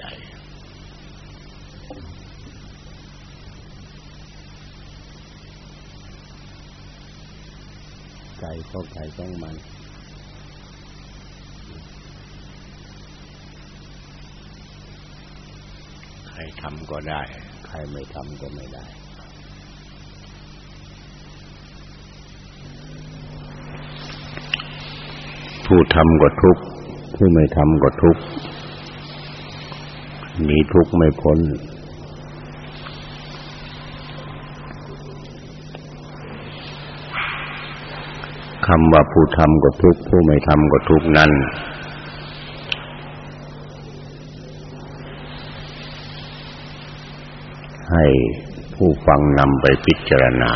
ใจ ใจก็ใจต้องมัน ใครทำก็ได้ ใครไม่ทำก็ไม่ได้ผู้ทำก็ทุกข์ผู้ไม่ทำก็ทุกข์ หนีทุกข์ไม่พ้น คำว่าผู้ทำก็ทุกข์ผู้ไม่ทำก็ทุกข์นั้น ให้ผู้ฟังนำไปพิจารณา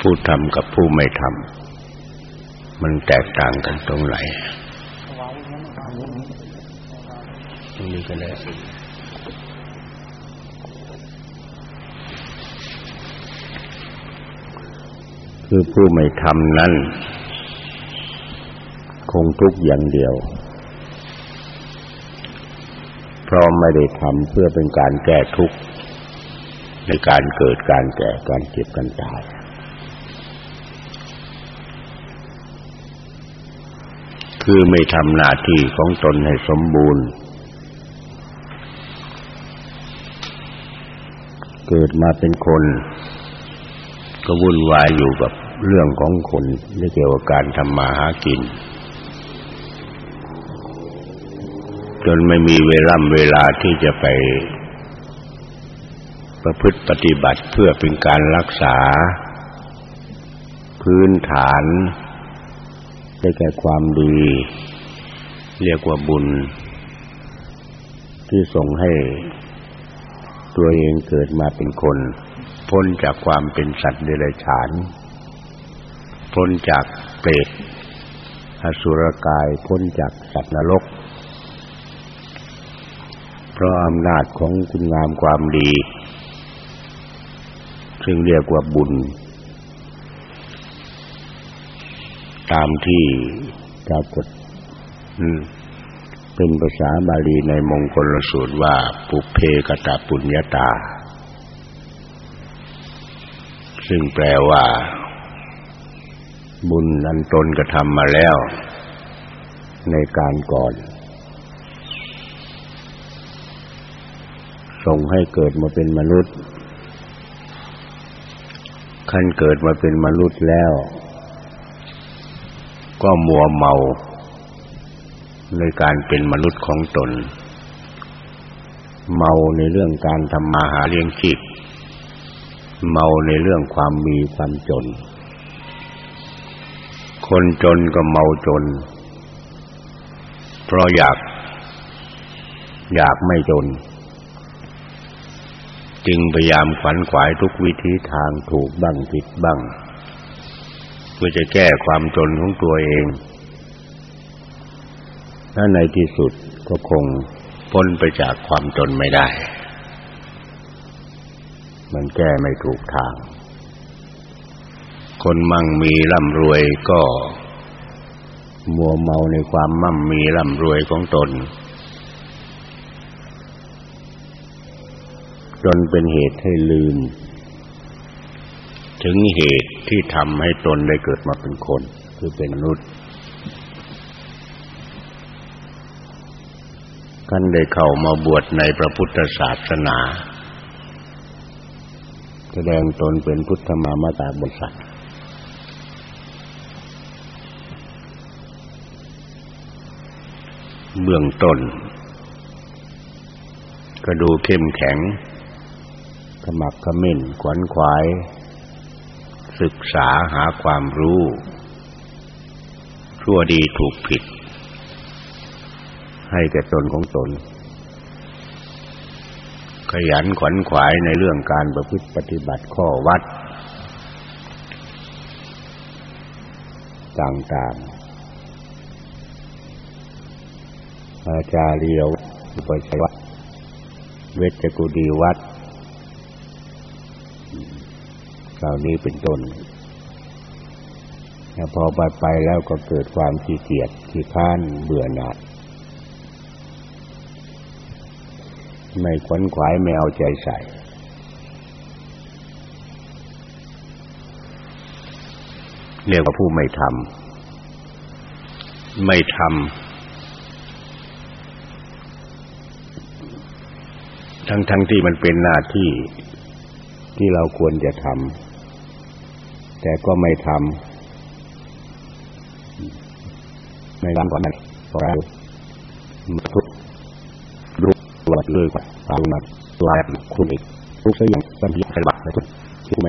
ผู้ ทำกับผู้ไม่ทำมันแตกต่างกันตรงไหนตรงนี้ก็ได้คือผู้ไม่ทำนั้น คงทุกข์อย่างเดียว เพราะไม่ได้ทำเพื่อเป็นการแก้ทุกข์ในการเกิดการแก่การเจ็บการตาย คือไม่ทำหน้าที่ของตนให้สมบูรณ์ เกิดมาเป็นคน ก็วุ่นวายอยู่กับเรื่องของคนที่เกี่ยวกับการทำมาหากิน จนไม่มีเวล่ำเวลาที่จะไปประพฤติปฏิบัติเพื่อเป็นการรักษา พื้นฐาน ได้แก่ความดี เรียกว่าบุญ ที่ส่งให้ตัวเองเกิดมาเป็นคน พ้นจากความเป็นสัตว์เดรัจฉาน พ้นจากเปรตอสุรกายพ้นจากสัตว์นรก เพราะอำนาจของคุณงามความดี ซึ่งเรียกว่าบุญ ตามที่ปรากฏเป็นภาษาบาลีในมงคลสูตรว่า ปุเพกตาปุญญาตา ซึ่งแปลว่า บุญนันตนกระทำมาแล้ว ในการก่อนส่งให้เกิดมาเป็นมนุษย์ขั้นเกิดมาเป็นมนุษย์แล้ว ก็มัวเมาในการเป็นมนุษย์ของตน เมาในเรื่องการทำมาหาเลี้ยงชีพเมาในเรื่องความมีความจน คนจนก็เมาจน เพราะอยาก อยากไม่จน จึงพยายามขวัญขวายทุกวิธีทางถูกบ้างผิดบ้าง เพื่อจะแก้ความจนของตัวเองถ้าในที่สุดก็คงพ้นไปจากความจนไม่ได้ มันแก้ไม่ถูกทาง คนมั่งมีร่ำรวยก็ มัวเมาในความมั่งมีร่ำรวยของตน จนเป็นเหตุให้ลืม ถึงเหตุที่ทำให้ตนได้เกิดมาเป็นคน คือเป็นมนุษย์ท่านได้เข้ามาบวชในพระพุทธศาสนา แสดงตนเป็นพุทธมามตาบริษัทเบื้องต้นก็ดูเข้มแข็งขมักขมิ้นขวนขวาย ศึกษาหาความรู้ ชั่วดีถูกผิด ให้แก่ตนของตน ขยันขวนขวายในเรื่องการประพฤติปฏิบัติข้อวัด ต่างๆอาจารย์เรียวอุปชัยวัดเวชกุดีวัด เหล่านี้เป็นต้นพอไปไปแล้วก็เกิดความขี้เกียจขี้ค้านเบื่อหน่ายไม่ขวนขวายไม่เอาใจใส่ เรียกว่าผู้ไม่ทำไม่ทำทั้งทั้งที่มันเป็นหน้าที่ที่เราควรจะทำ แต่ก็ไม่ทำไม่รับก่อนนั้นเพราะเราทุกรู้ตัวเลยกว่าเราหนักตัวคุณอีกทุกสิ่งสัมผัสใครบ้างเลยคิดไหม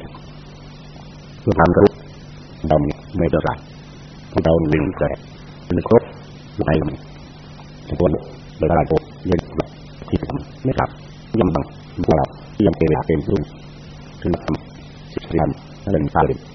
เพื่อทำรู้ดำไม่เดือดร้อนเราวิ่งแก่เป็นครบในตัวเวลาโตเย็นที่ไม่กลับยังบังพวกเรายังเป็นเป็นรุ่นถึงทำสิ่งนั้นนั่นเป็นการที่มันแบบยังเรียกว่าเป็นนี่จะมีสิ่งลิงหลากโลกนั่นนั้นจอยแล้วก็ถึงสาดูตัวเร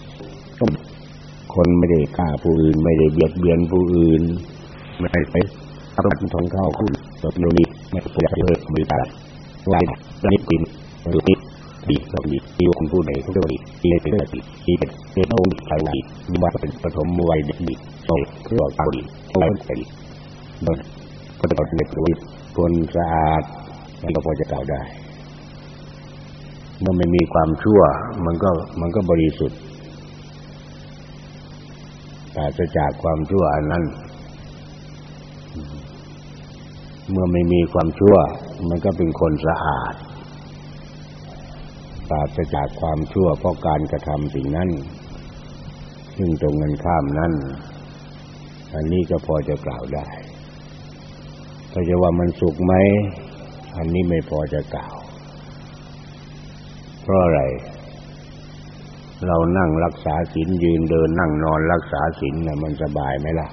คนไม่ได้ฆ่าผู้อื่น ไม่ได้เบียดเบียนผู้อื่น ไม่ได้ไปรับทองเข้าคุณแบบโยนิไม่ปวดเลยมือตาลายนิดกินดูนิดดีเราดีดีคนผู้ใดเขาเรียกว่าดีดีเป็นเรื่องดีดีเป็นเรื่ององค์ใจดีมีว่าเป็นปฐมวัยดีโตเพื่อเอาดีอะไรก็ดีโดยก็จะเป็นตัวคนสะอาดมันก็พอจะกล่าวได้เมื่อไม่มีความชั่ว มันก็มันก็บริสุทธิ์ ปราศจากความชั่วอันนั้น เมื่อไม่มีความชั่ว มันก็เป็นคนสะอาดปราศจากความชั่วเพราะการกระทำสิ่งนั้น ซึ่งตรงกันข้ามนั้นอันนี้ก็พอจะกล่าวได้ถ้าจะว่ามันสุขไหม อันนี้ไม่พอจะกล่าว เพราะอะไร เรานั่งรักษาศีลยืนเดินนั่งนอนรักษาศีลน่ะมันสบายไหมล่ะ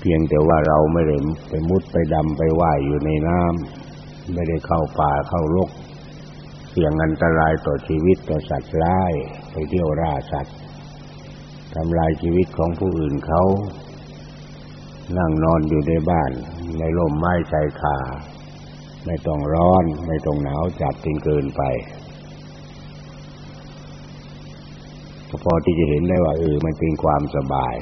เพียงแต่ว่าเราไม่ได้ไปมุดไปดำไปว่ายอยู่ในน้ำไม่ได้เข้าป่าเข้ารกเสี่ยงอันตรายต่อชีวิตต่อสัตว์ร้าย ไปเที่ยวร่าสัตว์ทำลายชีวิตของผู้อื่นเขา นั่งนอนอยู่ในบ้าน ในร่มไม้ชายคาไม่ต้องร้อน ไม่ต้องหนาวจัดจนเกินไป ก็พอที่จะเห็นได้ว่าเออมันเป็นความสบาย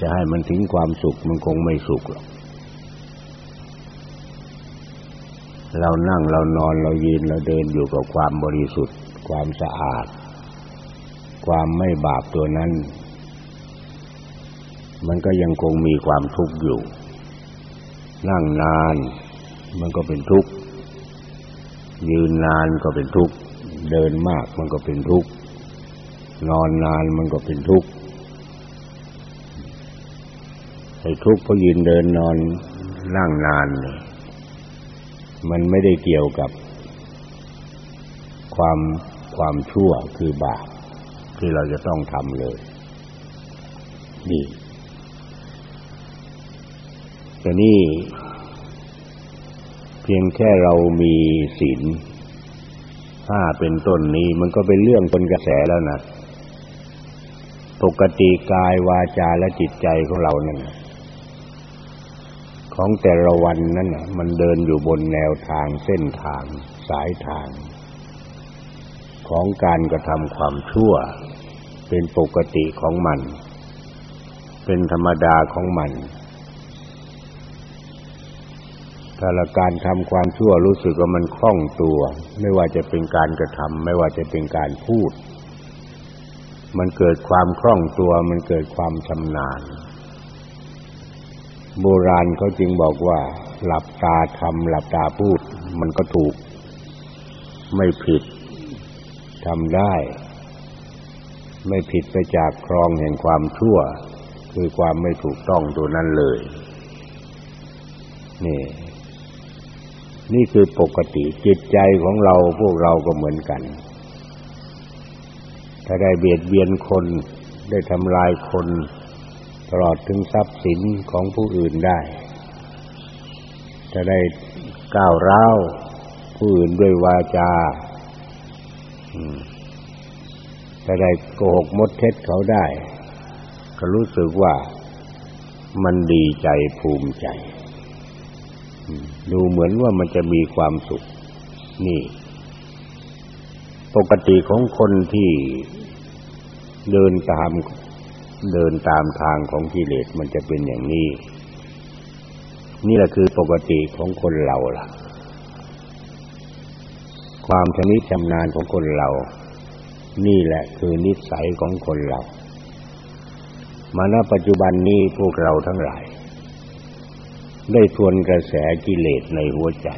จะให้มันถึงความสุขมันคงไม่สุขหรอกเรานั่งเรานอนเรายืนเราเดินอยู่กับความบริสุทธิ์ ความสะอาด ความไม่บาปตัวนั้น มันก็ยังคงมีความทุกข์อยู่ นั่งนาน มันก็เป็นทุกข์ยืนนานก็เป็นทุกข์เดินมากมันก็เป็นทุกข์ นอนนานมันก็เป็นทุกข์ไอ้ทุกข์เพราะยืนเดินนอนนั่งนานเนี่ยมันไม่ได้เกี่ยวกับความความชั่วคือบาปที่เราจะต้องทำเลย นี่แต่นี่เพียงแค่เรามีศีลห้าเป็นต้นนี้ มันก็เป็นเรื่องเป็นกระแสแล้วนะ ปกติกายวาจาและจิตใจของเรานั่นของแต่ละวันนั้นมันเดินอยู่บนแนวทางเส้นทาง สายทาง ของการกระทำความชั่ว เป็นปกติของมัน เป็นธรรมดาของมันถ้าละการทำความชั่วรู้สึกว่ามันคล่องตัว ไม่ว่าจะเป็นการกระทำไม่ว่าจะเป็นการพูด มันเกิดความคล่องตัว มันเกิดความชำนาญ โบราณเขาจึงบอกว่า หลับตาทำหลับตาพูด มันก็ถูก ไม่ผิดทำได้ ไม่ผิดไปจากครองแห่งความชั่ว คือความไม่ถูกต้องตัวนั้นเลย นี่นี่คือปกติจิตใจของเราพวกเราก็เหมือนกัน ถ้าได้เบียดเบียนคนได้ทำลายคน ตลอดถึงทรัพย์สินของผู้อื่นได้จะได้ก้าวร้าวผู้อื่นด้วยวาจาจะได้โกหกมดเท็จเขาได้ ก็รู้สึกว่ามันดีใจภูมิใจ ดูเหมือนว่ามันจะมีความสุข นี่ ปกติของคนที่เดินตามเดินตามทางของกิเลสมันจะเป็นอย่างนี้ นี่แหละคือปกติของคนเราล่ะ ความชำนิชำนาญของคนเรา นี่แหละคือนิสัยของคนเรา มาณปัจจุบันนี้พวกเราทั้งหลาย ได้ทวนกระแสกิเลสในหัวใจ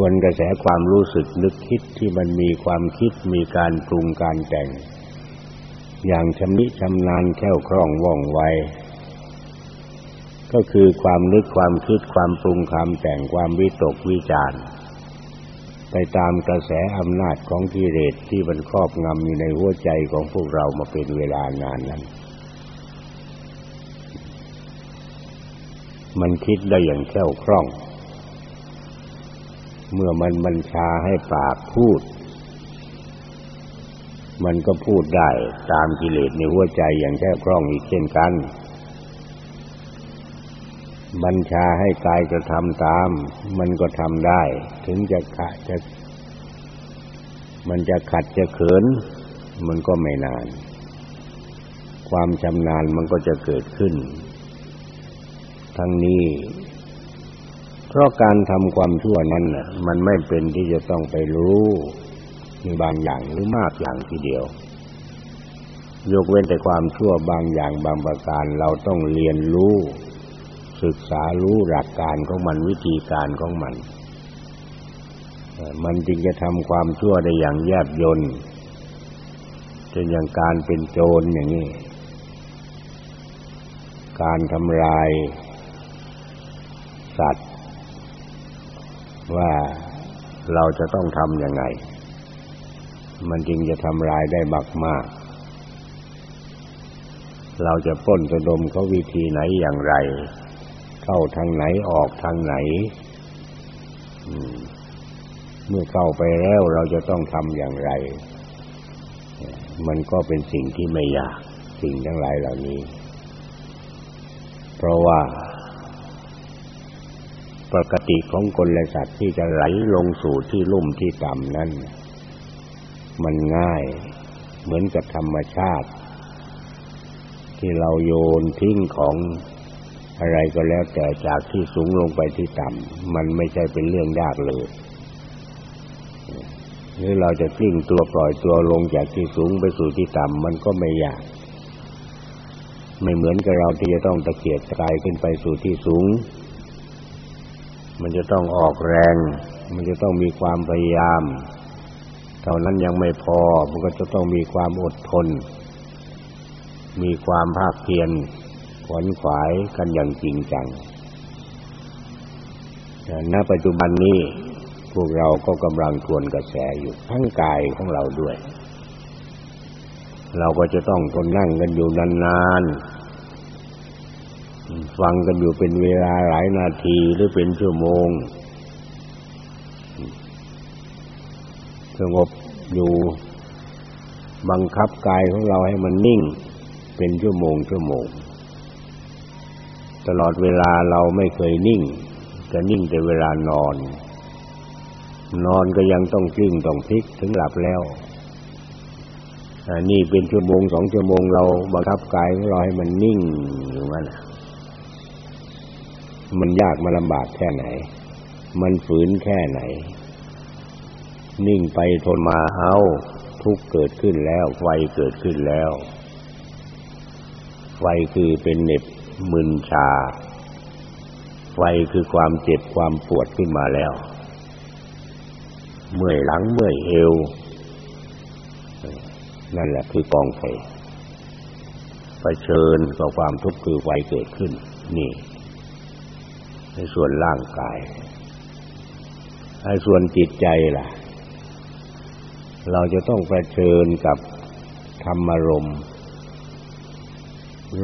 ทวนกระแสความรู้สึกนึกคิดที่มันมีความคิดมีการปรุงการแต่ง อย่างชำนิชำนาญแค่วคล่องว่องไวก็คือความนึกความคิดความปรุงความแต่งความวิตกวิจารณ์ไปตามกระแสอำนาจของกิเลสที่มันครอบงำอยู่ในหัวใจของพวกเรามาเป็นเวลานานนั้น มันคิดได้อย่างแค่วคล่อง เมื่อมันบัญชาให้ปากพูด มันก็พูดได้ตามกิเลสในหัวใจอย่างแท้คล่องอีกเช่นกัน บัญชาให้กายจะทำตาม มันก็ทำได้ ถึงจะขะจะ มันจะขัดจะเขิน มันก็ไม่นาน ความชำนาญมันก็จะเกิดขึ้น ทั้งนี้ เพราะการทำความชั่วนั้นน่ะมันไม่เป็นที่จะต้องไปรู้มีบางอย่างหรือมากอย่างทีเดียวยกเว้นแต่ความชั่วบางอย่างบางประการเราต้องเรียนรู้ ศึกษารู้หลักการของมันวิธีการของมัน มันจึงจะทำความชั่วได้อย่างแยบยนจนอย่างการเป็นโจรอย่างนี้ การทำลายสัตว์ ว่าเราจะต้องทำยังไง มันจึงจะทำลายได้บักมาก เราจะป้นจะดมเขาวิธีไหนอย่างไร เข้าทางไหนออกทางไหนเมื่อเข้าไปแล้วเราจะต้องทำอย่างไร มันก็เป็นสิ่งที่ไม่ยาก สิ่งทั้งหลายเหล่านี้ เพราะว่า ปกติของคนและสัตว์ที่จะไหลลงสู่ที่ลุ่มที่ต่ำนั้น มันง่าย เหมือนกับธรรมชาติ ที่เราโยนทิ้งของอะไรก็แล้วแต่จากที่สูงลงไปที่ต่ำมันไม่ใช่เป็นเรื่องยากเลยหรือเราจะกลิ้งตัวปล่อยตัวลงจากที่สูงไปสู่ที่ต่ำมันก็ไม่ยาก ไม่เหมือนกับเราที่จะต้องตะเกียกตะกายขึ้นไปสู่ที่สูง มันจะต้องออกแรง มันจะต้องมีความพยายาม เท่านั้นยังไม่พอ มันก็จะต้องมีความอดทน มีความภาคเพียรขวนขวายกันอย่างจริงจังณปัจจุบันนี้พวกเราก็กำลังทวนกระแสอยู่ทั้งกายของเราด้วย เราก็จะต้องทนนั่งกันอยู่นานๆ ฟังกันอยู่เป็นเวลาหลายนาทีหรือเป็นชั่วโมงสงบอยู่บังคับกายของเราให้มันนิ่ง เป็นชั่วโมงชั่วโมง ตลอดเวลาเราไม่เคยนิ่ง จะนิ่งแต่เวลานอน นอนก็ยังต้องกลิ้งต้องพลิกถึงหลับแล้วนี่เป็นชั่วโมงสองชั่วโมงเราบังคับกายของเราให้มันนิ่งอยู่นั่นะ มันยากมันลำบากแค่ไหน มันฝืนแค่ไหน นิ่งไปทนมาเอาทุกเกิดขึ้นแล้ว ไฟเกิดขึ้นแล้ว ไฟคือเป็นเหน็บมึนชา ไฟคือความเจ็บความปวดขึ้นมาแล้ว เมื่อยหลังเมื่อยเอว นั่นแหละคือกองไฟไปเชิญกับความทุกข์คือไฟเกิดขึ้น นี่ ในส่วนร่างกายในส่วนจิตใจล่ะ เราจะต้องเผชิญกับธรรมรม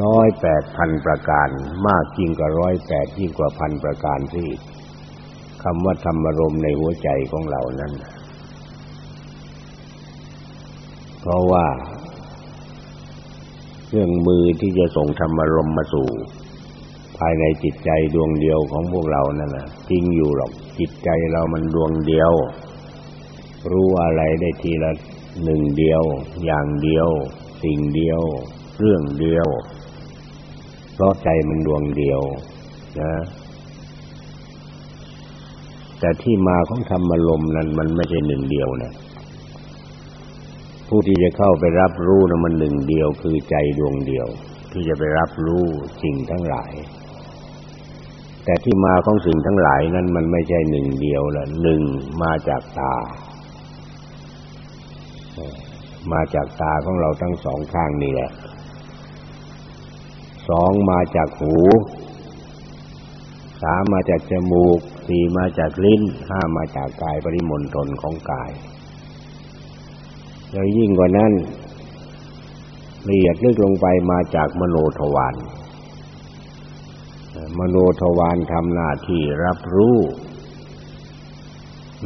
ร้อยแปดพันประการ มากยิ่งกว่าร้อยแปดยิ่งกว่าพันประการที่คำว่าธรรมรมในหัวใจของเรานั้น เพราะว่า เครื่องมือที่จะส่งธรรมรมมาสู่ ภายในจิตใจดวงเดียวของพวกเรานั่นนะจริงอยู่หรอกจิตใจเรามันดวงเดียว รู้อะไรได้ทีละหนึ่งเดียว อย่างเดียว สิ่งเดียว เรื่องเดียวเพราะใจมันดวงเดียวนะแต่ที่มาของธรรมลมนั้นมันไม่ใช่หนึ่งเดียวนะผู้ที่จะเข้าไปรับรู้นะมันหนึ่งเดียวคือใจดวงเดียว ที่จะไปรับรู้สิ่งทั้งหลาย แต่ที่มาของสิ่งทั้งหลายนั้นมันไม่ใช่หนึ่งเดียวละหนึ่งมาจากตา มาจากตาของเราทั้งสองข้างนี่แหละสองมาจากหูสามมาจากจมูกสี่มาจากลิ้นห้ามาจากกายปริมณฑลของกายแล้วยิ่งกว่านั้นละเอียดลึกลงไปมาจากมโนทวาร มโนทวารทำหน้าที่รับรู้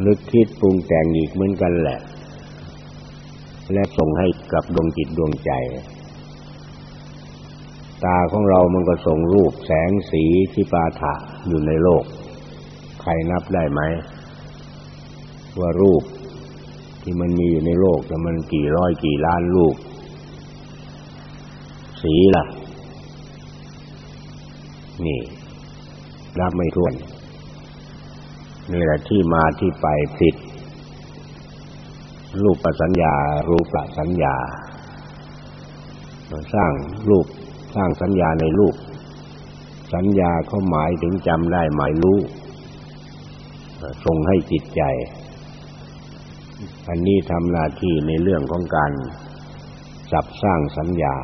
นึกคิดปรุงแต่งอีกเหมือนกันแหละ และส่งให้กับดวงจิตดวงใจ ตาของเรามันก็ส่งรูปแสงสีที่ปาถะอยู่ในโลก ใครนับได้ไหม ว่ารูปที่มันมีอยู่ในโลกจะมันกี่ร้อยกี่ล้านรูป สีล่ะ นี่นับไม่ถ้วนนี่แหละที่มาที่ไปผิด รูปประสัญญา รูปสัญญาสร้างรูปสร้างสัญญาในรูป สัญญาเขาหมายถึงจำได้หมายรู้ส่งให้จิตใจ อันนี้ทำหน้าที่ในเรื่องของการจับสร้างสัญญา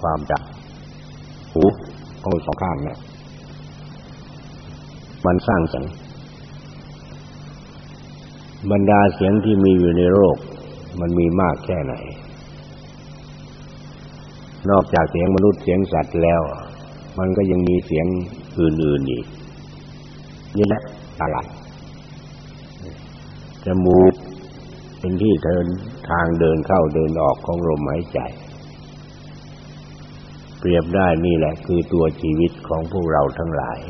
ความจับหู ของสองข้างเนี่ยมันสร้างสังบรรดาเสียงที่มีอยู่ในโลกมันมีมากแค่ไหน นอกจากเสียงมนุษย์เสียงสัตว์แล้ว มันก็ยังมีเสียงอื่นๆอีกนี่แหละอะไรจมูกเป็นที่เดินทางเดินเข้าเดินออกของลมหายใจ เปรียบได้นี่แหละคือตัวชีวิตของพวกเราทั้งหลาย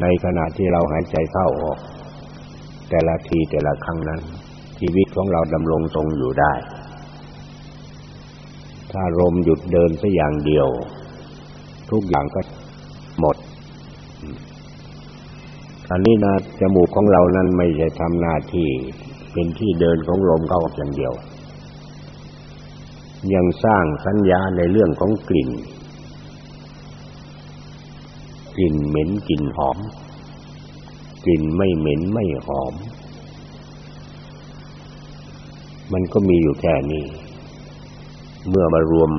ในขณะที่เราหายใจเข้าออก แต่ละทีแต่ละครั้งนั้น ชีวิตของเราดำรงตรงอยู่ได้ ถ้าลมหยุดเดินสักอย่างเดียว ทุกอย่างก็หมดอันนี้นะจมูกของเรานั้นไม่ใช่ทำหน้าที่เป็นที่เดินของลมเข้าออกอย่างเดียว ยังสร้างสัญญาในเรื่องของกลิ่น กลิ่นเหม็นกลิ่นหอม กลิ่นไม่เหม็นไม่หอม มันก็มีอยู่แค่นี้ เมื่อมารวม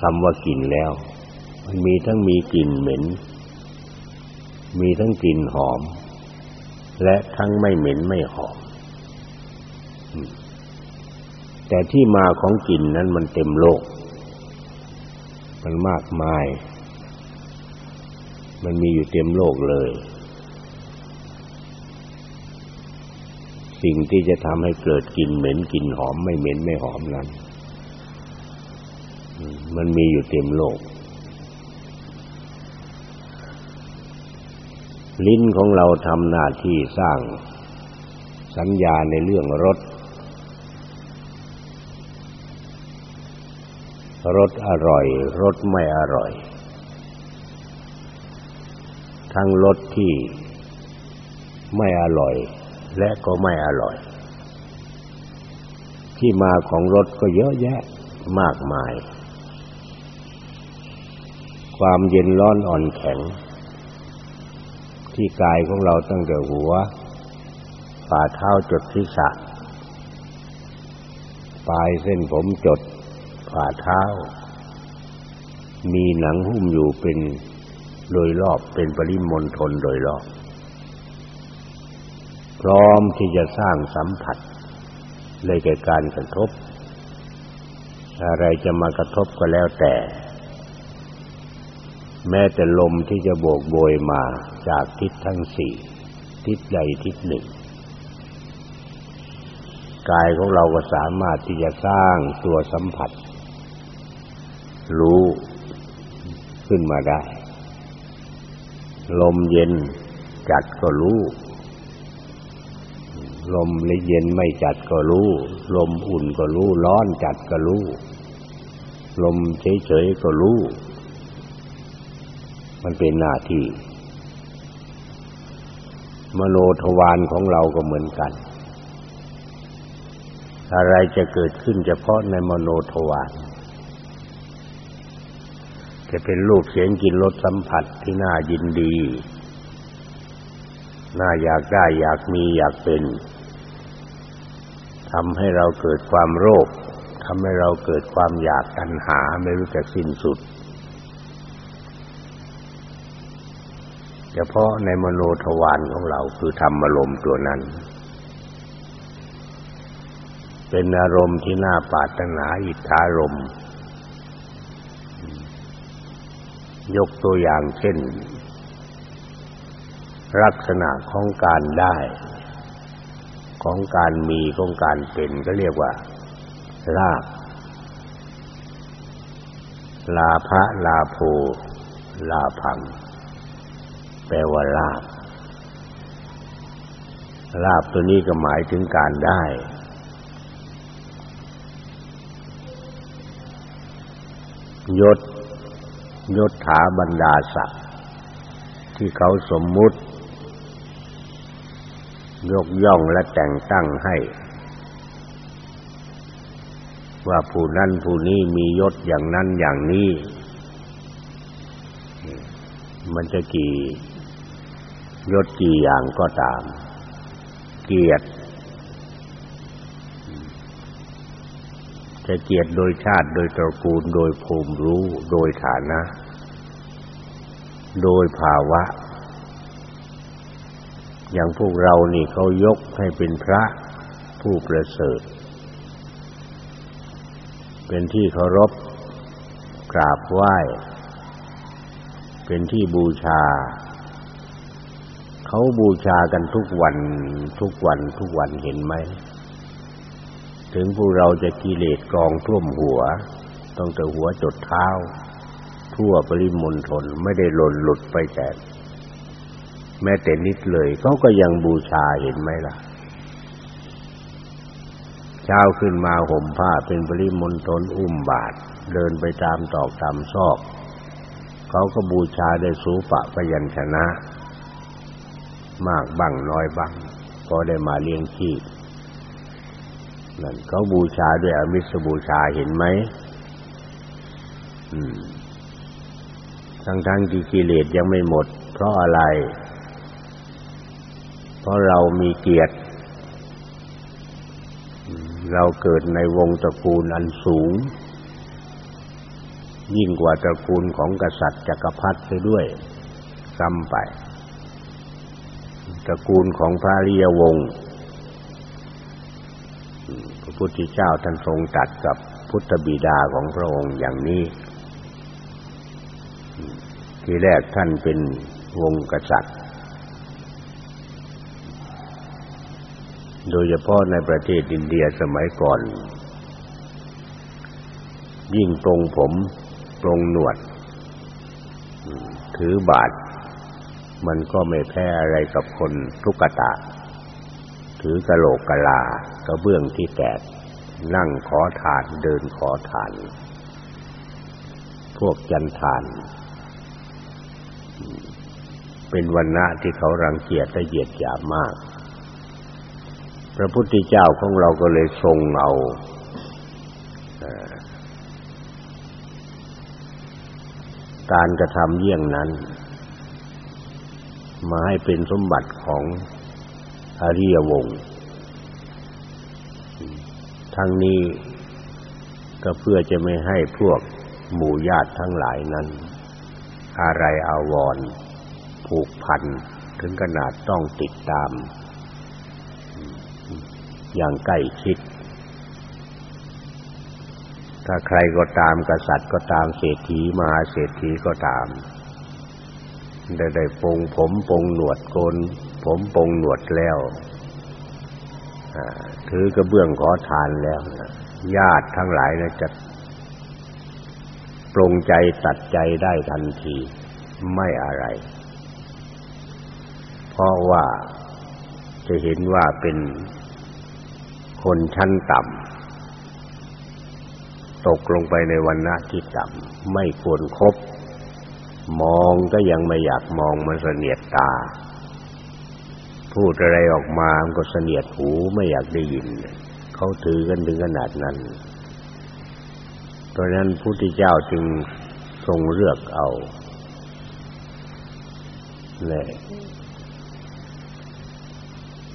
คำว่ากลิ่นแล้ว มันมีทั้งมีกลิ่นเหม็น มีทั้งกลิ่นหอม และทั้งไม่เหม็นไม่หอม แต่ที่มาของกลิ่นนั้นมันเต็มโลก มันมากมาย มันมีอยู่เต็มโลกเลย สิ่งที่จะทำให้เกิดกลิ่นเหม็นกลิ่นหอมไม่เหม็นไม่หอมนั้น มันมีอยู่เต็มโลก ลิ้นของเราทำหน้าที่สร้างสัญญาในเรื่องรส รสอร่อยรสไม่อร่อย ทั้งรสที่ไม่อร่อย และก็ไม่อร่อย ที่มาของรสก็เยอะแยะมากมาย ความเย็นร้อนอ่อนแข็ง ที่กายของเราตั้งแต่หัวฝ่าเท้าจดทิศะปลายเส้นผมจด ฝ่าเท้า มีหนังหุ้มอยู่เป็นโดยรอบเป็นปริมณฑลโดยรอบ พร้อมที่จะสร้างสัมผัสได้แก่การกระทบ อะไรจะมากระทบก็แล้วแต่ แม้แต่ลมที่จะโบกโบยมาจากทิศทั้งสี่ทิศใดทิศหนึ่งกายของเราก็สามารถที่จะสร้างตัวสัมผัส รู้ขึ้นมาได้ ลมเย็นจัดก็รู้ ลมเย็นไม่จัดก็รู้ ลมอุ่นก็รู้ ร้อนจัดก็รู้ ลมเฉยๆก็รู้ มันเป็นหน้าที่ มโนทวารของเราก็เหมือนกัน อะไรจะเกิดขึ้นเฉพาะในมโนทวาร จะเป็นรูปเสียงกลิ่นรสสัมผัสที่น่ายินดี น่าอยากได้อยากมีอยากเป็นทำให้เราเกิดความโรคทำให้เราเกิดความอยากตัณหาไม่รู้จักสิ้นสุด เฉพาะในมโนทวารของเราคือธรรมอารมณ์ตัวนั้น เป็นอารมณ์ที่น่าปรารถนาอิทธารมณ์ ยกตัวอย่างเช่น ลักษณะของการได้ ของการมีของการเป็นก็เรียกว่าลาภลาภะลาโภลาพัง แปลว่าลาภลาภตัวนี้ก็หมายถึงการได้ ยศ ยศถาบรรดาศักดิ์ที่เขาสมมุติ ยกย่องและแต่งตั้งให้ ว่าผู้นั้นผู้นี้มียศอย่างนั้นอย่างนี้ มันจะกี่ยศกี่อย่างก็ตาม เกียรติ จะเกียรติโดยชาติโดยตระกูลโดยภูมิรู้ โดยฐานะ โดยภาวะ อย่างพวกเรานี่เขายกให้เป็นพระผู้ประเสริฐ เป็นที่เคารพกราบไหว้ เป็นที่บูชา เขาบูชากันทุกวันทุกวันทุกวันเห็นไหม ถึงพวกเราจะกิเลสกองท่วมหัวต้องแต่หัวจดเท้า ทั่วปริมณฑลไม่ได้หล่นหลุดไปแต่แม้แต่นิดเลยเขาก็ยังบูชาเห็นไหมล่ะ เช้าขึ้นมาห่มผ้าเป็นปริมณฑลอุ้มบาท เดินไปตามตอกตามซอก เขาก็บูชาได้สูปะพยัญชนะ มากบ้างน้อยบ้างก็ได้มาเลี้ยงชีพ นั่นเขาบูชาด้วยอมิสบูชาเห็นไหมทั้งทั้งที่กิเลสยังไม่หมด เพราะอะไร เพราะเรามีเกียรติ เราเกิดในวงตระกูลอันสูง ยิ่งกว่าตระกูลของกษัตริย์จักรพรรดิไปด้วยซ้ำไป ตระกูลของพระริยวงศ์ พระพุทธเจ้าท่านทรงตัดกับพุทธบิดาของพระองค์อย่างนี้ ทีแรกท่านเป็นวงกษัตริย์ โดยเฉพาะในประเทศอินเดียสมัยก่อน ยิ่งตรงผมตรงหนวด ถือบาท มันก็ไม่แพ้อะไรกับคนทุกตะ ถือกะโหลกกะลากระเบื้องที่แตกนั่งขอทานเดินขอทาน พวกจันทาน เป็นวันณะที่เขารังเกียจและเหยียดหยามมาก พระพุทธเจ้าของเราก็เลยทรงเอาการกระทำเยี่ยงนั้น มาให้เป็นสมบัติของ อริยวงศ์ทั้งนี้ก็เพื่อจะไม่ให้พวกหมู่ญาติทั้งหลายนั้น อะไรอาวรผูกพันถึงขนาดต้องติดตาม อย่างใกล้ชิด ถ้าใครก็ตามกษัตริย์ก็ตามเศรษฐีมหาเศรษฐีก็ตาม ได้ได้ปงผมปงหนวดโกน ผมปงหนวดแล้วถือกระเบื้องขอทานแล้ว ญาติทั้งหลายนะจะปรงใจตัดใจได้ทันที ไม่อะไร เพราะว่าจะเห็นว่าเป็นคนชั้นต่ำตกลงไปในวันณะที่ต่ำไม่ควรคบ มองก็ยังไม่อยากมองมันเสนียดตา พูดอะไรออกมามันก็เสนียดหูไม่อยากได้ยิน เขาถือกันถึงขนาดนั้นเพราะนั้นพุทธเจ้าจึงทรงเลือกเอาและ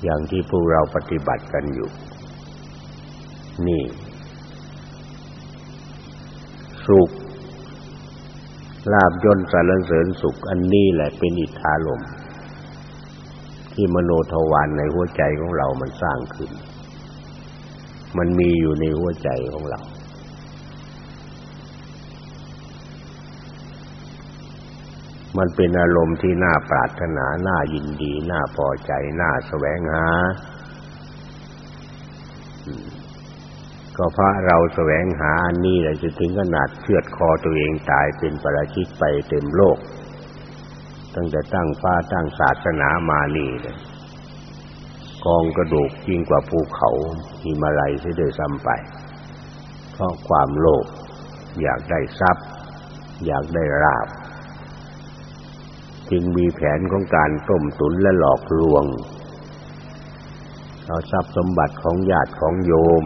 อย่างที่พวกเราปฏิบัติกันอยู่ นี่ สุขลาบยนสารเสริญสุข อันนี้แหละเป็นอิทธาลม ที่มโนทวารในหัวใจของเรามันสร้างขึ้น มันมีอยู่ในหัวใจของเรา มันเป็นอารมณ์ที่น่าปรารถนา น่ายินดี น่าพอใจ น่าแสวงหา ก็เพราะเราแสวงหาอันนี้แหละจะถึงขนาดเชือดคอตัวเองตายเป็นประชิตไปเต็มโลก ตั้งแต่ตั้งฟ้าตั้งศาสนามานี่เลยกองกระดูกยิ่งกว่าภูเขาหิมาลัยเสียด้วยซ้ำไป เพราะความโลภอยากได้ทรัพย์ อยากได้ราบ จึงมีแผนของการต้มตุนและหลอกลวงเอาทรัพย์สมบัติของญาติของโยม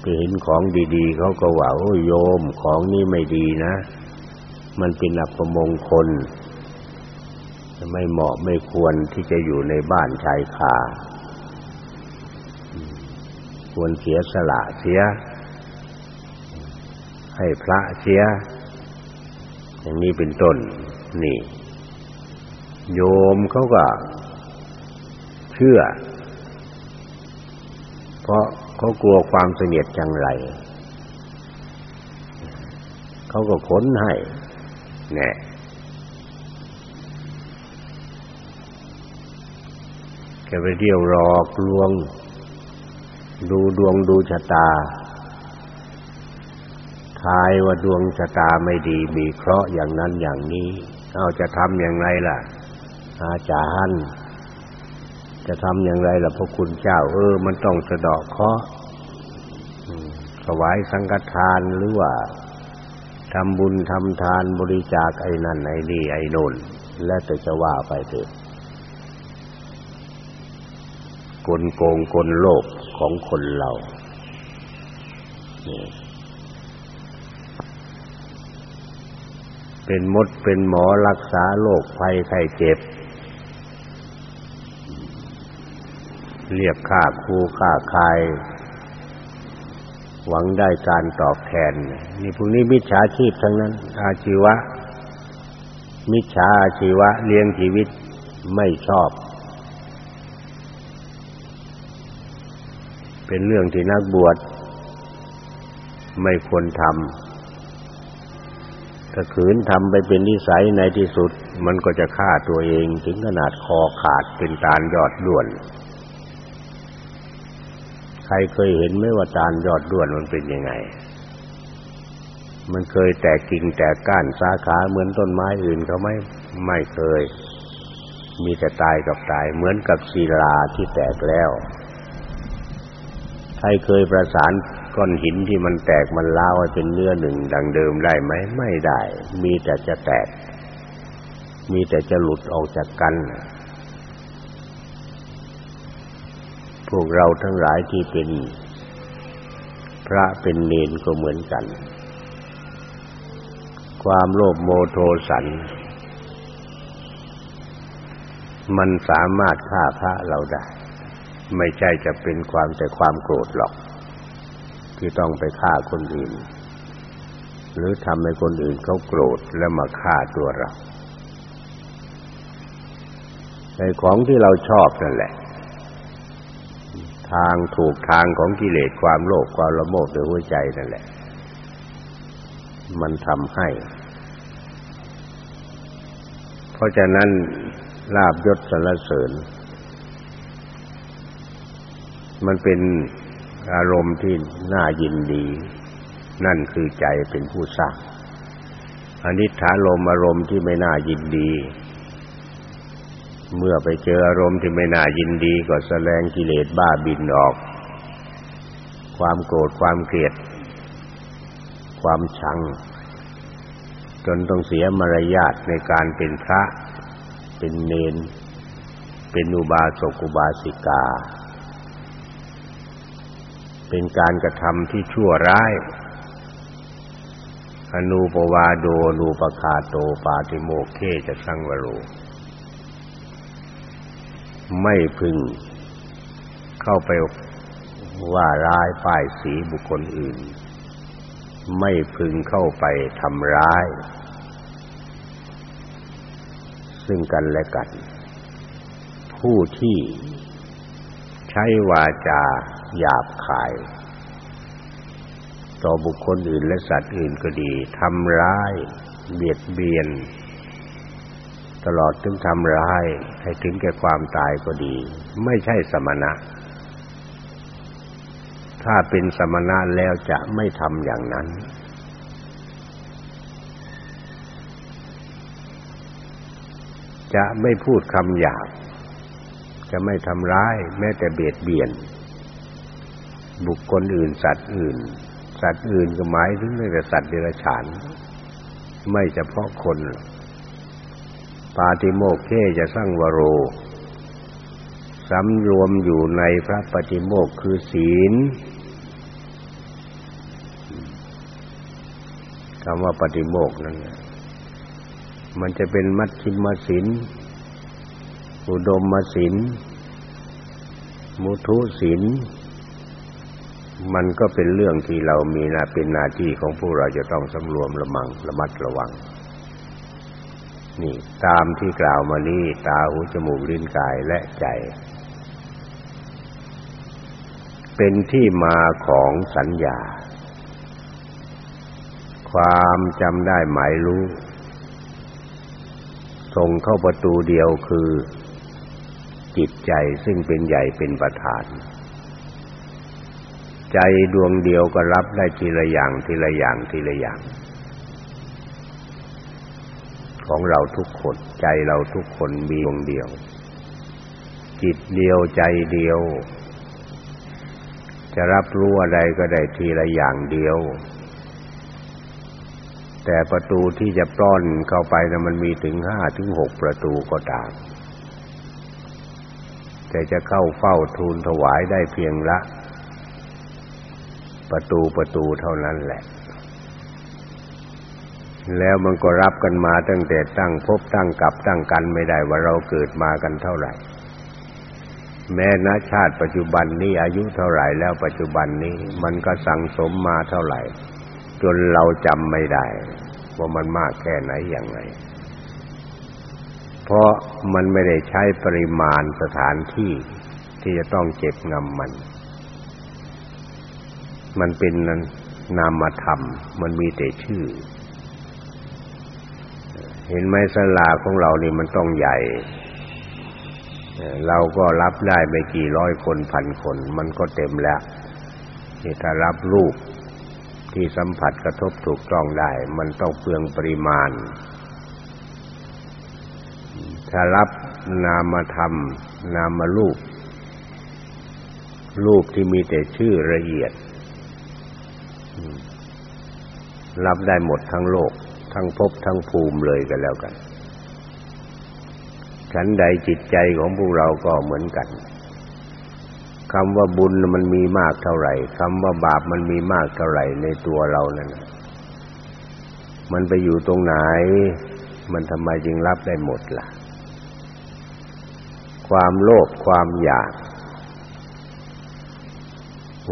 ไปเห็นของดีๆเขาก็ว่าโอ้โยมของนี้ไม่ดีนะ มันเป็นอัปมงคล ไม่เหมาะไม่ควรที่จะอยู่ในบ้านชายคาควรเสียสละเสีย ให้พระเสีย อย่างนี้เป็นต้นนี่ โยมเขาก็เชื่อ เพราะเขากลัวความเสียดจังไรเขาก็ขนให้ แน่แกไปเที่ยวรอกลวง ดูดวงดูชะตา ทายว่าดวงชะตาไม่ดีมีเคราะห์อย่างนั้นอย่างนี้ เอาจะทำอย่างไรล่ะ อาจารย์จะทำอย่างไรล่ะพระคุณเจ้า เออ มันต้องสะดอกเคราะห์ถวายสังฆทานหรือว่า ทำบุญทำทานบริจาคไอ้นั่นไอ้นี่ไอ้นนและแต่จะว่าไปเถอะกลโกงกลโลกของคนเราเป็นมดเป็นหมอรักษาโรคภัยไข้เจ็บ เรียกค่าครูค่าคาย หวังได้การตอบแทน นี่พวกนี้มิจฉาชีพทั้งนั้น อาชีวะ มิจฉาอาชีวะเลี้ยงชีวิตไม่ชอบ เป็นเรื่องที่นักบวชไม่ควรทำถ้าขืนทำไปเป็นนิสัยในที่สุด มันก็จะฆ่าตัวเองถึงขนาดคอขาดเป็นตาลยอดด้วน ใครเคยเห็นไหมว่าตาลยอดด้วนมันเป็นยังไง มันเคยแตกกิ่งแตกก้านสาขาเหมือนต้นไม้อื่นเขาไหมไม่เคย มีแต่ตายกับตายเหมือนกับศิลาที่แตกแล้วใครเคยประสานก้อนหินที่มันแตกมันล้าวเป็นเนื้อหนึ่งดังเดิมได้ไหมไม่ได้ มีแต่จะแตก มีแต่จะหลุดออกจากกัน พวกเราทั้งหลายที่เป็นพระเป็นเนนก็เหมือนกัน ความโลภโมโทสัน มันสามารถฆ่าพระเราได้ ไม่ใช่จะเป็นความแต่ความโกรธหรอก ที่ต้องไปฆ่าคนอื่น หรือทำให้คนอื่นเขาโกรธแล้วมาฆ่าตัวเราในของที่เราชอบนั่นแหละ ทางถูกทางของกิเลสความโลภความละโมบในหัวใจนั่นแหละ มันทำให้ เพราะฉะนั้นลาบยศสรรเสริญ มันเป็นอารมณ์ที่น่ายินดี นั่นคือใจเป็นผู้สร้างอนิถาลมอารมณ์ที่ไม่น่ายินดี เมื่อไปเจออารมณ์ที่ไม่น่ายินดีก็แสดงกิเลสบ้าบินออก ความโกรธความเกลียด ความชัง จนต้องเสียมารยาทในการเป็นพระ เป็นเนน เป็นอุบาสกอุบาสิกา เป็นการกระทำที่ชั่วร้ายอนุปวาโดนูปคาโตปาติโมกเขจะสังวโร ไม่พึงเข้าไปว่าร้ายป้ายสีบุคคลอื่น ไม่พึงเข้าไปทำร้าย ซึ่งกันและกัน ผู้ที่ใช้วาจาหยาบคาย ต่อบุคคลอื่นและสัตว์อื่นก็ดีทำร้าย เบียดเบียน ตลอดถึงทำร้าย ให้ถึงแก่ความตายก็ดี ไม่ใช่สมณะ ถ้าเป็นสมณะแล้วจะไม่ทำอย่างนั้น จะไม่พูดคำหยาบ จะไม่ทำร้าย แม้แต่เบียดเบียน บุคคลอื่น สัตว์อื่น สัตว์อื่นก็หมายถึงแต่สัตว์เดรัจฉาน ไม่เฉพาะคน ปาติโมกเขจะสร้างวโรสำรวมอยู่ในพระปฏิโมกคือศีลคำว่าปฏิโมกนั้นมันจะเป็นมัชชิมศีลอุดมศีลมุทุศีลมันก็เป็นเรื่องที่เรามีหน้าเป็นหน้าที่ของผู้เราจะต้องสำรวมระมังระมัดระวัง นี่ ตามที่กล่าวมานี้ตาหูจมูกลิ้นกายและใจ เป็นที่มาของสัญญา ความจำได้หมายรู้ส่งเข้าประตูเดียวคือ จิตใจซึ่งเป็นใหญ่เป็นประธาน ใจดวงเดียวก็รับได้ทีละอย่างทีละอย่างทีละอย่าง ของเราทุกคนใจเราทุกคนมีดวงเดียว จิตเดียวใจเดียว จะรับรู้อะไรก็ได้ทีละอย่างเดียว แต่ประตูที่จะปล้อนเข้าไปนะมันมีถึงห้าถึงหกประตูก็ตามแต่จะเข้าเฝ้าทูลถวายได้เพียงละ ประตูประตูเท่านั้นแหละ แล้วมันก็รับกันมาตั้งแต่ตั้งพบตั้งกับตั้งกันไม่ได้ว่าเราเกิดมากันเท่าไหร่ แม้ณชาติปัจจุบันนี้อายุเท่าไหร่แล้วปัจจุบันนี้มันก็สั่งสมมาเท่าไหร่ จนเราจำไม่ได้ ว่ามันมากแค่ไหนอย่างไรเพราะมันไม่ได้ใช้ปริมาณสถานที่ที่จะต้องเก็บงำมัน มันเป็นนามธรรม มันมีแต่ชื่อ เห็นไหมสลาของเรานี่มันต้องใหญ่ เราก็รับได้ไม่กี่ร้อยคนพันคน มันก็เต็มแล้วนี่ถ้ารับรูปที่สัมผัสกระทบถูกต้องได้ มันต้องเปลืองปริมาณ ถ้ารับนามธรรม นามรูป รูปที่มีแต่ชื่อละเอียด รับได้หมดทั้งโลก ทั้งภพทั้งภูมิเลยกันแล้วกันฉันใดจิตใจของพวกเราก็เหมือนกันคำว่าบุญมันมีมากเท่าไหร่คำว่าบาปมันมีมากเท่าไหร่ในตัวเรานั่นมันไปอยู่ตรงไหน มันทำไมจึงรับได้หมดล่ะ ความโลภความอยาก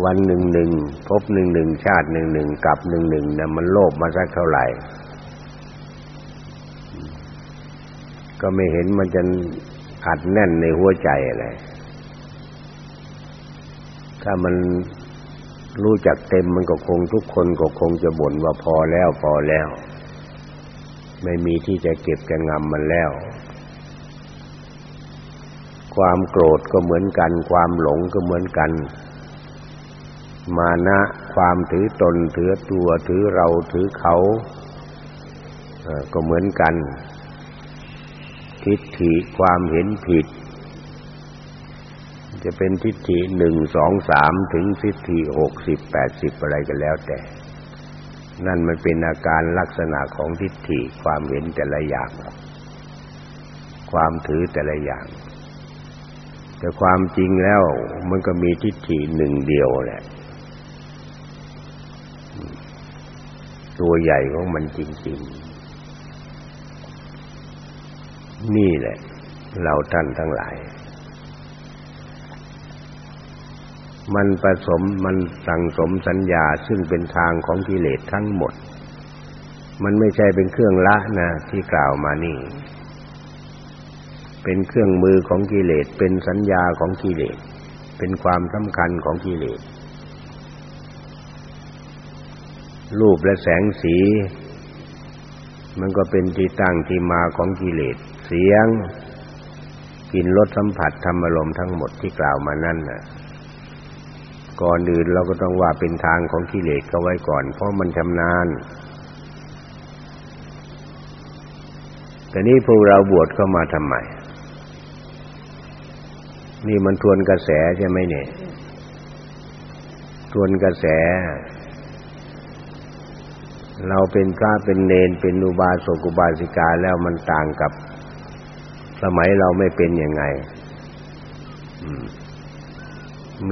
วันหนึ่งหนึ่งพบหนึ่งหนึ่งชาติหนึ่งหนึ่งกับหนึ่งหนึ่งเนี่ยมันโลภมาสักเท่าไหร่ ก็ไม่เห็นมันจะอัดแน่นในหัวใจอะไรถ้ามันรู้จักเต็มมันก็คงทุกคนก็คงจะบ่นว่าพอแล้วพอแล้ว ไม่มีที่จะเก็บจะงำมันแล้ว ความโกรธก็เหมือนกัน ความหลงก็เหมือนกัน มานะความถือตนถือตัวถือเราถือเขาก็เหมือนกัน ทิฏฐิความเห็นผิด จะเป็นทิฏฐิหนึ่งสองสามถึงทิฏฐิหกสิบแปดสิบอะไรก็แล้วแต่ นั่นมันเป็นอาการลักษณะของทิฏฐิความเห็นแต่ละอย่าง ความถือแต่ละอย่าง แต่ความจริงแล้วมันก็มีทิฏฐิหนึ่งเดียวแหละ ตัวใหญ่ของมันจริง ๆ นี่แหละ เราท่านทั้งหลาย มันผสมมันสั่งสมสัญญาซึ่งเป็นทางของกิเลสทั้งหมด มันไม่ใช่เป็นเครื่องละนะที่กล่าวมานี่ เป็นเครื่องมือของกิเลสเป็นสัญญาของกิเลสเป็นความสำคัญของกิเลสรูปและแสงสี มันก็เป็นที่ตั้งที่มาของกิเลส เสียงกลิ่นรสสัมผัสธรรมอารมณ์ทั้งหมดที่กล่าวมานั่นน่ะก่อนอื่นเราก็ต้องว่าเป็นทางของกิเลสเขาไว้ก่อน เพราะมันชำนาญแต่นี้พวกเราบวชเข้ามาทำไม นี่มันทวนกระแสใช่ไหมเนี่ย ทวนกระแส เราเป็นพระเป็นเนนเป็นอุบาสกอุบาสิกาแล้วมันต่างกับ สมัยเราไม่เป็นยังไง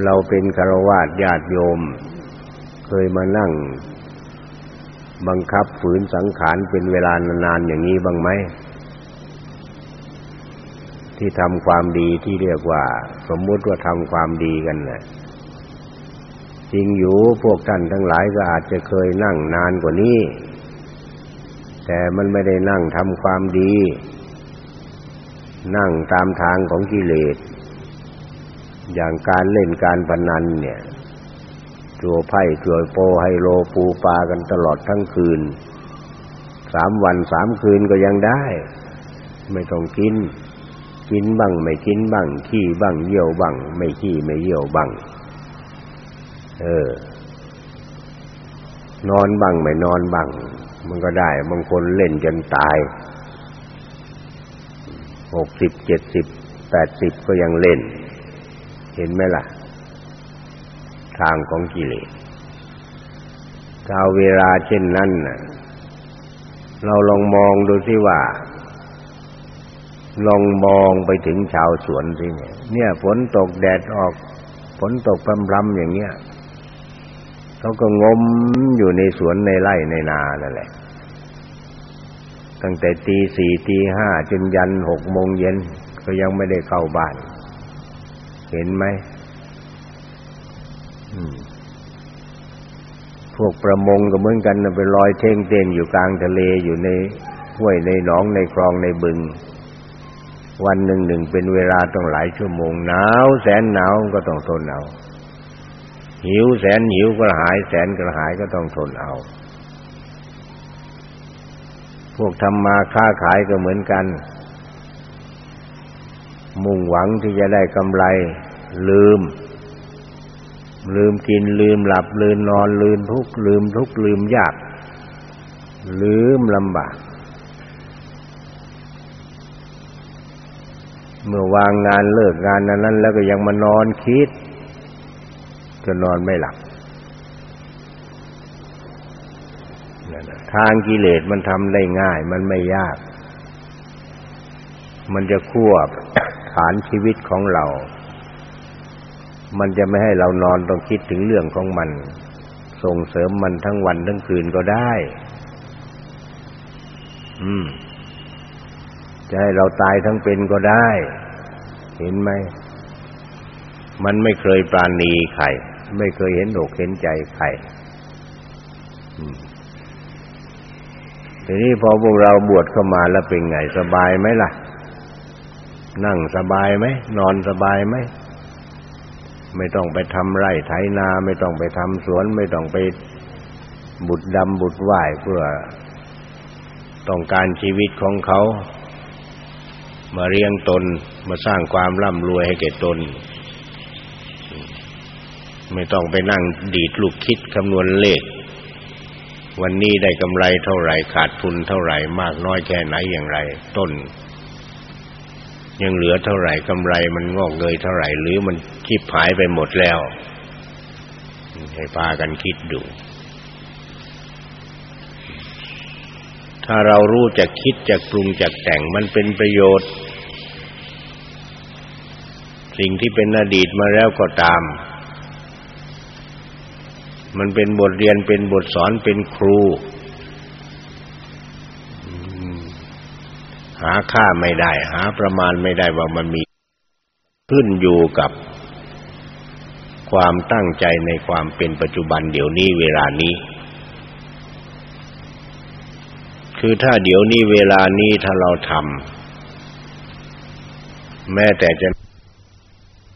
เราเป็นคารวะญาติโยม เคยมานั่ง บังคับฝืนสังขารเป็นเวลานานๆอย่างนี้บ้างไหมที่ทำความดีที่เรียกว่า สมมุติว่าทำความดีกันแหละจริงอยู่พวกท่านทั้งหลายก็อาจจะเคยนั่งนานกว่านี้ แต่มันไม่ได้นั่งทำความดี นั่งตามทางของกิเลส อย่างการเล่นการพนันเนี่ยจัวไพ่จัวโปไฮโลปูปลากันตลอดทั้งคืนสามวันสามคืนก็ยังได้ ไม่ต้องกิน กินบ้างไม่กินบ้างขี้บ้างเยี่ยวบ้างไม่ขี้ไม่เยี่ยวบ้างเออนอนบ้างไม่นอนบ้างมันก็ได้ บางคนเล่นจนตาย หกสิบเจ็ดสิบแปดสิบก็ยังเล่น เห็นไหมล่ะ ทางของกิเลสกาวเวลาเช่นนั้นน่ะ เราลองมองดูสิว่า ลองมองไปถึงชาวสวนสิเนี่ยเนี่ยฝนตกแดดออกฝนตกพรำๆอย่างเงี้ยเขาก็งมอยู่ในสวนในไร่ในนานั่นแหละ ตั้งแต่ตีสี่ตีห้าจนยันหกโมงเย็นก็ยังไม่ได้เข้าบ้าน เห็นไหมพวกประมงก็เหมือนกันนะไปลอยเท่งเต้นอยู่กลางทะเลอยู่ในห้วยในหนองในคลองในบึง วันหนึ่งหนึ่งเป็นเวลาต้องหลายชั่วโมงหนาวแสนหนาวก็ต้องทนเอาหิวแสนหิวก็หายแสนกระหายก็ต้องทนเอา พวกทำมาค้าขายก็เหมือนกัน มุ่งหวังที่จะได้กำไร ลืม ลืมกินลืมหลับ ลืมนอน ลืมทุกลืมทุกลืมยาก ลืมลำบาก เมื่อวางงานเลิกงานนั้น แล้วก็ยังมานอนคิดจนนอนไม่หลับ ทางกิเลสมันทำได้ง่าย มันไม่ยาก มันจะควบฐานชีวิตของเรา มันจะไม่ให้เรานอนต้องคิดถึงเรื่องของมัน ส่งเสริมมันทั้งวันทั้งคืนก็ได้ อืม จะให้เราตายทั้งเป็นก็ได้ เห็นไหม มันไม่เคยปราณีใคร ไม่เคยเห็นอกเห็นใจใครอืม ทีนี้พอพวกเราบวชเข้ามาแล้วเป็นไงสบายไหมล่ะ นั่งสบายไหมนอนสบายไหมไม่ต้องไปทำไร่ไถนา ไม่ต้องไปทำสวน ไม่ต้องไปบุดดำบุดไหว้เพื่อต้องการชีวิตของเขา มาเรียงตนมาสร้างความร่ำรวยให้แก่ตน ไม่ต้องไปนั่งดีดลูกคิดคำนวณเลข วันนี้ได้กำไรเท่าไหร่ขาดทุนเท่าไหร่มากน้อยแค่ไหนอย่างไร ต้น ยังเหลือเท่าไหร่กำไรมันงอกเงยเท่าไหร่ หรือมันคิดหายไปหมดแล้ว ให้พากันคิดดู ถ้าเรารู้จักคิดจักปรุงจักแต่งมันเป็นประโยชน์ สิ่งที่เป็นอดีตมาแล้วก็ตาม มันเป็นบทเรียนเป็นบทสอนเป็นครู หาค่าไม่ได้ หาประมาณไม่ได้ว่ามันมี ขึ้นอยู่กับ ความตั้งใจในความเป็นปัจจุบันเดี๋ยวนี้เวลานี้ คือถ้าเดี๋ยวนี้เวลานี้ถ้าเราทำแม้แต่จะ